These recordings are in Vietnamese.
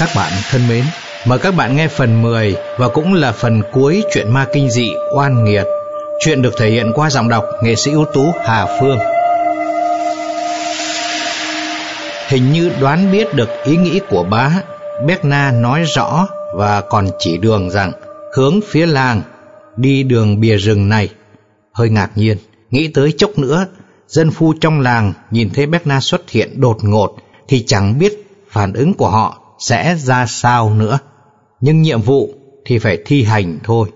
Các bạn thân mến, mời các bạn nghe phần 10 và cũng là phần cuối chuyện ma kinh dị Oan Nghiệt. Chuyện được thể hiện qua giọng đọc nghệ sĩ ưu tú Hà Phương. Hình như đoán biết được ý nghĩ của bá, Berna nói rõ và còn chỉ đường rằng hướng phía làng, đi đường bìa rừng này. Hơi ngạc nhiên, nghĩ tới chốc nữa, dân phu trong làng nhìn thấy Berna xuất hiện đột ngột thì chẳng biết phản ứng của họ sẽ ra sao nữa. Nhưng nhiệm vụ thì phải thi hành thôi.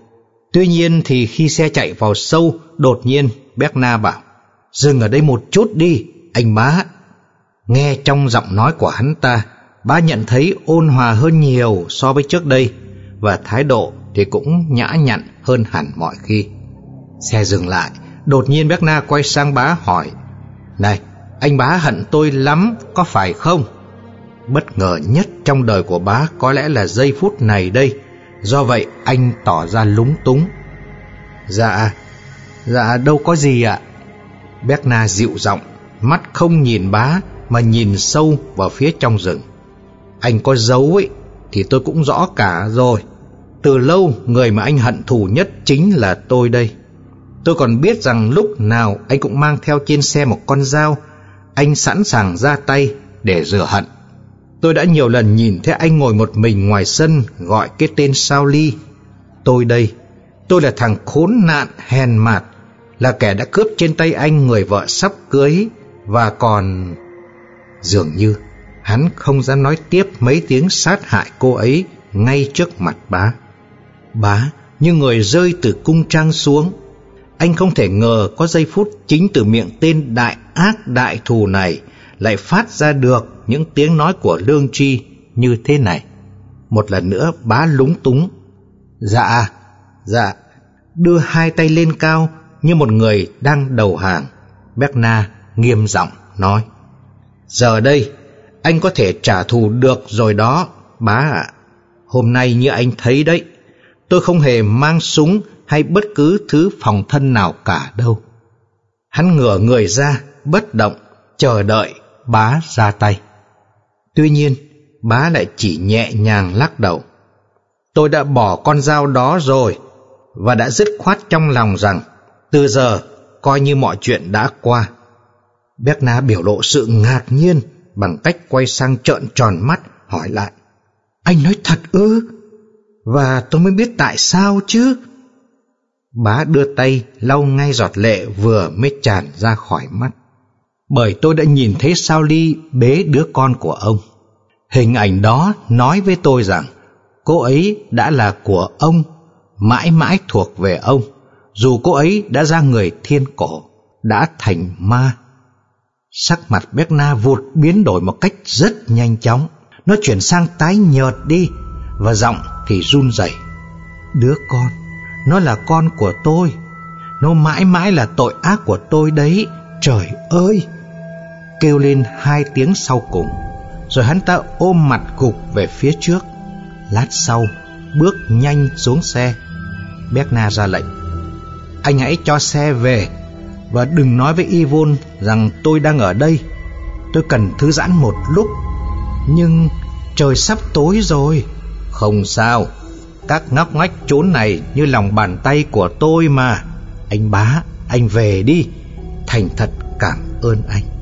Tuy nhiên thì khi xe chạy vào sâu, đột nhiên Berna bảo, dừng ở đây một chút đi, anh bá. Nghe trong giọng nói của hắn ta, bá nhận thấy ôn hòa hơn nhiều so với trước đây, và thái độ thì cũng nhã nhặn hơn hẳn mọi khi. Xe dừng lại, đột nhiên Berna quay sang bá hỏi, Này, anh bá hận tôi lắm, có phải không? Bất ngờ nhất trong đời của bá có lẽ là giây phút này đây, do vậy anh tỏ ra lúng túng. Dạ, dạ đâu có gì ạ. Berna dịu giọng, mắt không nhìn bá mà nhìn sâu vào phía trong rừng. Anh có giấu ấy thì tôi cũng rõ cả rồi. Từ lâu người mà anh hận thù nhất chính là tôi đây. Tôi còn biết rằng lúc nào anh cũng mang theo trên xe một con dao, anh sẵn sàng ra tay để rửa hận. Tôi đã nhiều lần nhìn thấy anh ngồi một mình ngoài sân gọi cái tên Sao Ly. Tôi đây, tôi là thằng khốn nạn hèn mạt, là kẻ đã cướp trên tay anh người vợ sắp cưới và còn... Dường như hắn không dám nói tiếp mấy tiếng sát hại cô ấy ngay trước mặt bá. Bá như người rơi từ cung trang xuống. Anh không thể ngờ có giây phút chính từ miệng tên đại ác đại thù này lại phát ra được những tiếng nói của Lương Tri như thế này. Một lần nữa bá lúng túng. Dạ, dạ, đưa hai tay lên cao như một người đang đầu hàng. Berna nghiêm giọng nói. Giờ đây, anh có thể trả thù được rồi đó, bá ạ. Hôm nay như anh thấy đấy, tôi không hề mang súng hay bất cứ thứ phòng thân nào cả đâu. Hắn ngửa người ra, bất động, chờ đợi bá ra tay. Tuy nhiên, bá lại chỉ nhẹ nhàng lắc đầu. Tôi đã bỏ con dao đó rồi và đã dứt khoát trong lòng rằng từ giờ coi như mọi chuyện đã qua. Béc na biểu lộ sự ngạc nhiên bằng cách quay sang trợn tròn mắt hỏi lại. Anh nói thật ư? Và tôi mới biết tại sao chứ? Bá đưa tay lau ngay giọt lệ vừa mới tràn ra khỏi mắt bởi tôi đã nhìn thấy Sao Ly bế đứa con của ông. Hình ảnh đó nói với tôi rằng cô ấy đã là của ông, mãi mãi thuộc về ông, dù cô ấy đã ra người thiên cổ, đã thành ma. Sắc mặt Berna vụt biến đổi một cách rất nhanh chóng, nó chuyển sang tái nhợt đi và giọng thì run rẩy. Đứa con, nó là con của tôi, nó mãi mãi là tội ác của tôi đấy, trời ơi! Kêu lên hai tiếng sau cùng. Rồi hắn ta ôm mặt gục về phía trước. Lát sau Bước nhanh xuống xe. Berna ra lệnh Anh hãy cho xe về Và đừng nói với Yvonne rằng tôi đang ở đây. Tôi cần thư giãn một lúc Nhưng trời sắp tối rồi. Không sao Các ngóc ngách chốn này như lòng bàn tay của tôi mà. Anh bá, anh về đi. Thành thật cảm ơn anh.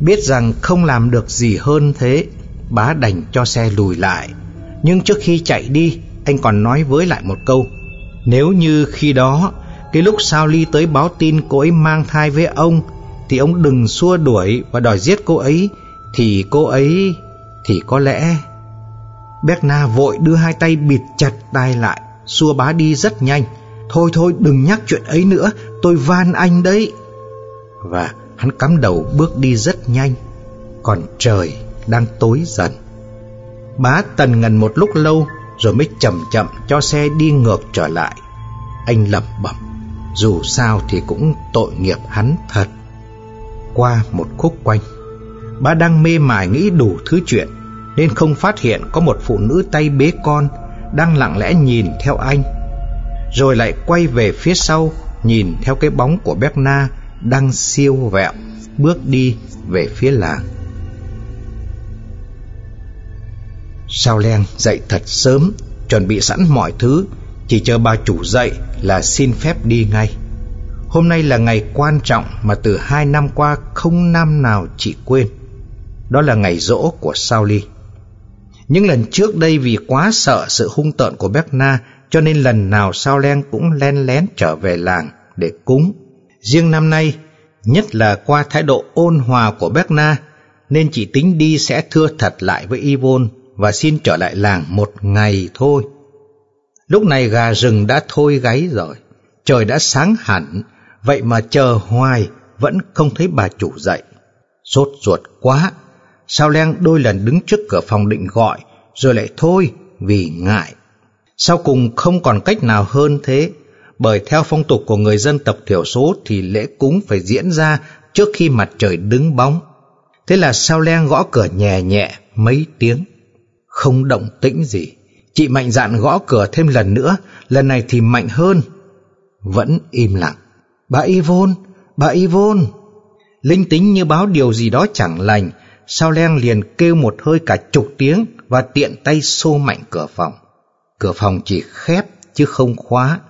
Biết rằng không làm được gì hơn thế, Bá đành cho xe lùi lại. Nhưng trước khi chạy đi, Anh còn nói với lại một câu, Nếu như khi đó, Cái lúc Sao Ly tới báo tin cô ấy mang thai với ông, Thì ông đừng xua đuổi Và đòi giết cô ấy, Thì cô ấy, Thì có lẽ Berna vội đưa hai tay bịt chặt tay lại, Xua bá đi rất nhanh. Thôi thôi, đừng nhắc chuyện ấy nữa. Tôi van anh đấy. Và Hắn cắm đầu bước đi rất nhanh, Còn trời đang tối dần. Bá tần ngần một lúc lâu Rồi mới chậm chậm cho xe đi ngược trở lại. Anh lẩm bẩm, Dù sao thì cũng tội nghiệp hắn thật. Qua một khúc quanh, Bá đang mê mải nghĩ đủ thứ chuyện, Nên không phát hiện có một phụ nữ tay bế con Đang lặng lẽ nhìn theo anh, Rồi lại quay về phía sau, Nhìn theo cái bóng của Berna đang siêu vẹo bước đi về phía làng Sao Len dậy thật sớm, chuẩn bị sẵn mọi thứ, chỉ chờ bà chủ dậy là xin phép đi ngay. Hôm nay là ngày quan trọng mà từ hai năm qua không năm nào chị quên. Đó là ngày rỗ của Sao Ly. Những lần trước đây vì quá sợ sự hung tợn của Berna cho nên lần nào Sao Len cũng len lén trở về làng để cúng. Riêng năm nay, nhất là qua thái độ ôn hòa của Berna, nên chị tính đi sẽ thưa thật lại với Yvonne và xin trở lại làng một ngày thôi. Lúc này gà rừng đã thôi gáy rồi, trời đã sáng hẳn, vậy mà chờ hoài vẫn không thấy bà chủ dậy. Sốt ruột quá, sao len đôi lần đứng trước cửa phòng định gọi, rồi lại thôi vì ngại. Sau cùng không còn cách nào hơn thế, bởi theo phong tục của người dân tộc thiểu số thì lễ cúng phải diễn ra trước khi mặt trời đứng bóng. Thế là sao len gõ cửa nhẹ nhẹ mấy tiếng, không động tĩnh gì. Chị mạnh dạn gõ cửa thêm lần nữa, lần này thì mạnh hơn. Vẫn im lặng. Bà Yvonne, bà Yvonne. Linh tính như báo điều gì đó chẳng lành, sao len liền kêu một hơi cả chục tiếng và tiện tay xô mạnh cửa phòng. Cửa phòng chỉ khép chứ không khóa.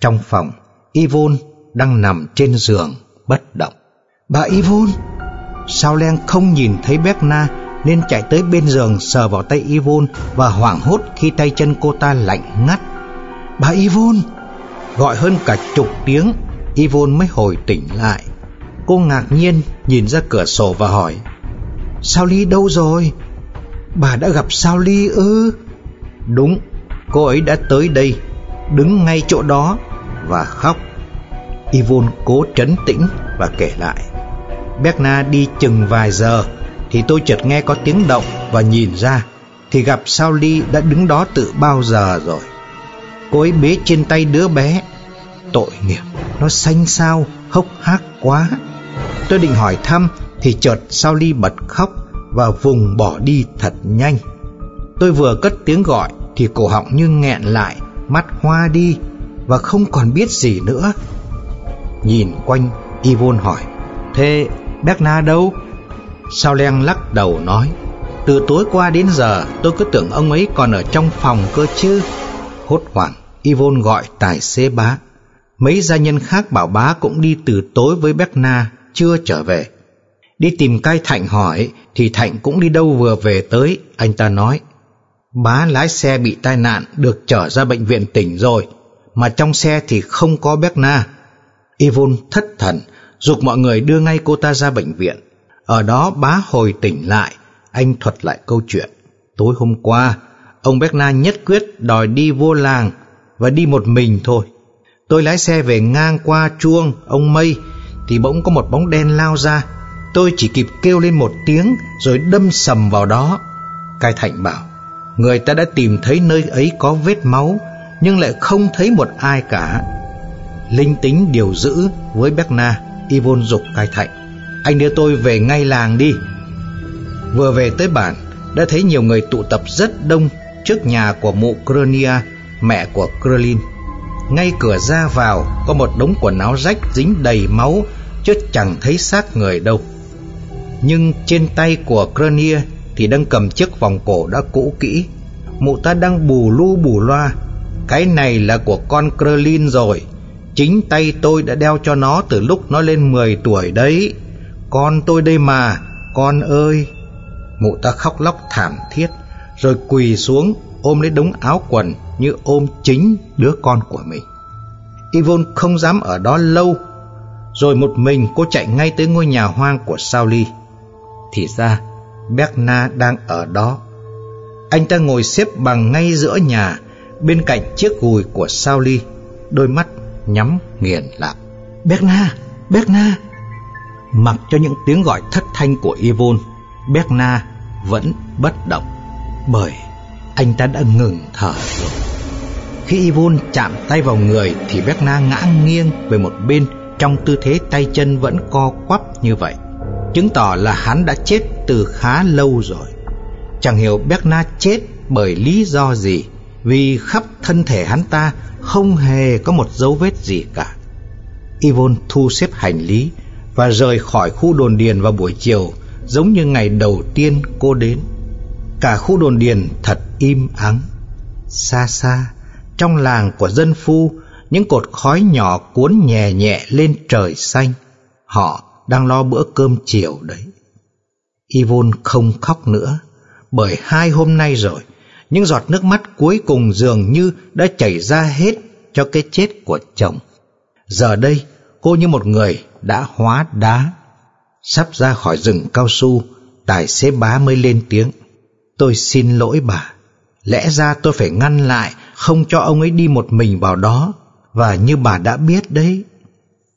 Trong phòng, Yvonne đang nằm trên giường, bất động. Bà Yvonne! Sao len không nhìn thấy Berna nên chạy tới bên giường sờ vào tay Yvonne và hoảng hốt khi tay chân cô ta lạnh ngắt. Bà Yvonne! Gọi hơn cả chục tiếng, Yvonne mới hồi tỉnh lại. Cô ngạc nhiên nhìn ra cửa sổ và hỏi Sao Ly đâu rồi? Bà đã gặp Sao Ly ư? Đúng, cô ấy đã tới đây, đứng ngay chỗ đó và khóc. Yvonne cố trấn tĩnh và kể lại. Berna đi chừng vài giờ thì tôi chợt nghe có tiếng động và nhìn ra thì gặp Sao Ly đã đứng đó từ bao giờ rồi. Cô ấy bế trên tay đứa bé. Tội nghiệp, nó xanh xao, hốc hác quá. Tôi định hỏi thăm thì chợt Sao Ly bật khóc và vùng bỏ đi thật nhanh. Tôi vừa cất tiếng gọi thì cổ họng như nghẹn lại, mắt hoa đi và không còn biết gì nữa. Nhìn quanh, Yvonne hỏi, Thế Berna đâu? Sao Len lắc đầu nói, Từ tối qua đến giờ tôi cứ tưởng ông ấy còn ở trong phòng cơ chứ. Hốt hoảng, Yvonne gọi tài xế bá. Mấy gia nhân khác bảo bá cũng đi từ tối với Berna, chưa trở về. Đi tìm cai Thạnh hỏi thì Thạnh cũng đi đâu vừa về tới, anh ta nói. Bá lái xe bị tai nạn được trở ra bệnh viện tỉnh rồi, mà trong xe thì không có Berna. Yvonne thất thần, dục mọi người đưa ngay cô ta ra bệnh viện. Ở đó bá hồi tỉnh lại, anh thuật lại câu chuyện. Tối hôm qua, ông Berna nhất quyết đòi đi vô làng và đi một mình thôi. Tôi lái xe về ngang qua chuông ông Mây thì bỗng có một bóng đen lao ra Tôi chỉ kịp kêu lên một tiếng rồi đâm sầm vào đó. Cai Thạnh bảo, người ta đã tìm thấy nơi ấy có vết máu nhưng lại không thấy một ai cả. Linh tính điều giữ với Berna, Yvonne dục Cai Thạnh. Anh đưa tôi về ngay làng đi. Vừa về tới bản, đã thấy nhiều người tụ tập rất đông trước nhà của mụ Cronia, mẹ của Crolin. Ngay cửa ra vào có một đống quần áo rách dính đầy máu chứ chẳng thấy xác người đâu nhưng trên tay của Grenier thì đang cầm chiếc vòng cổ đã cũ kỹ. Mụ ta đang bù lu bù loa. Cái này là của con Krelin rồi. Chính tay tôi đã đeo cho nó từ lúc nó lên 10 tuổi đấy. Con tôi đây mà, con ơi. Mụ ta khóc lóc thảm thiết, rồi quỳ xuống ôm lấy đống áo quần như ôm chính đứa con của mình. Yvonne không dám ở đó lâu, rồi một mình cô chạy ngay tới ngôi nhà hoang của Sao Ly. Thì ra Berna đang ở đó Anh ta ngồi xếp bằng ngay giữa nhà Bên cạnh chiếc gùi của Sao Ly Đôi mắt nhắm nghiền lại. Berna, Berna Mặc cho những tiếng gọi thất thanh của Yvonne Berna vẫn bất động. Bởi anh ta đã ngừng thở rồi. Khi Yvonne chạm tay vào người Thì Berna ngã nghiêng về một bên Trong tư thế tay chân vẫn co quắp như vậy. Chứng tỏ là hắn đã chết từ khá lâu rồi. Chẳng hiểu Berna chết bởi lý do gì, vì khắp thân thể hắn ta không hề có một dấu vết gì cả. Yvonne thu xếp hành lý và rời khỏi khu đồn điền vào buổi chiều, giống như ngày đầu tiên cô đến. Cả khu đồn điền thật im ắng. Xa xa, trong làng của dân phu, những cột khói nhỏ cuốn nhẹ nhẹ lên trời xanh. Họ đang lo bữa cơm chiều đấy. Yvonne không khóc nữa, bởi hai hôm nay rồi, những giọt nước mắt cuối cùng dường như đã chảy ra hết cho cái chết của chồng. Giờ đây, cô như một người đã hóa đá. Sắp ra khỏi rừng cao su, tài xế bá mới lên tiếng. Tôi xin lỗi bà. Lẽ ra tôi phải ngăn lại, không cho ông ấy đi một mình vào đó. Và như bà đã biết đấy.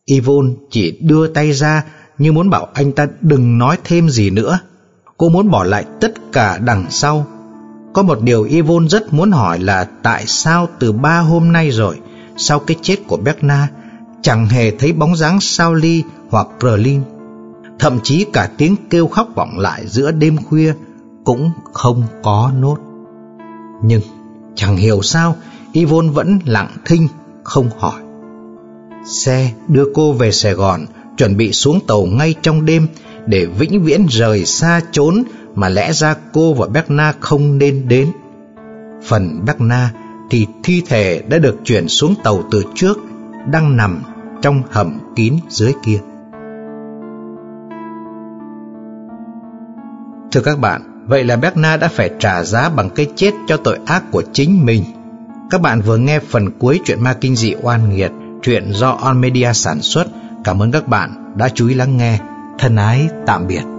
Yvonne chỉ đưa tay ra như muốn bảo anh ta đừng nói thêm gì nữa. Cô muốn bỏ lại tất cả đằng sau. Có một điều Yvonne rất muốn hỏi là tại sao từ ba hôm nay rồi, sau cái chết của Berna, chẳng hề thấy bóng dáng Sao Ly hoặc Berlin. Thậm chí cả tiếng kêu khóc vọng lại giữa đêm khuya cũng không có nốt. Nhưng chẳng hiểu sao Yvonne vẫn lặng thinh, không hỏi. Xe đưa cô về Sài Gòn, chuẩn bị xuống tàu ngay trong đêm để vĩnh viễn rời xa trốn mà lẽ ra cô và Berna không nên đến. Phần Berna thì thi thể đã được chuyển xuống tàu từ trước, đang nằm trong hầm kín dưới kia. Thưa các bạn, vậy là Berna đã phải trả giá bằng cái chết cho tội ác của chính mình. Các bạn vừa nghe phần cuối chuyện ma kinh dị oan nghiệt, chuyện do On Media sản xuất. Cảm ơn các bạn đã chú ý lắng nghe. Thân ái, tạm biệt.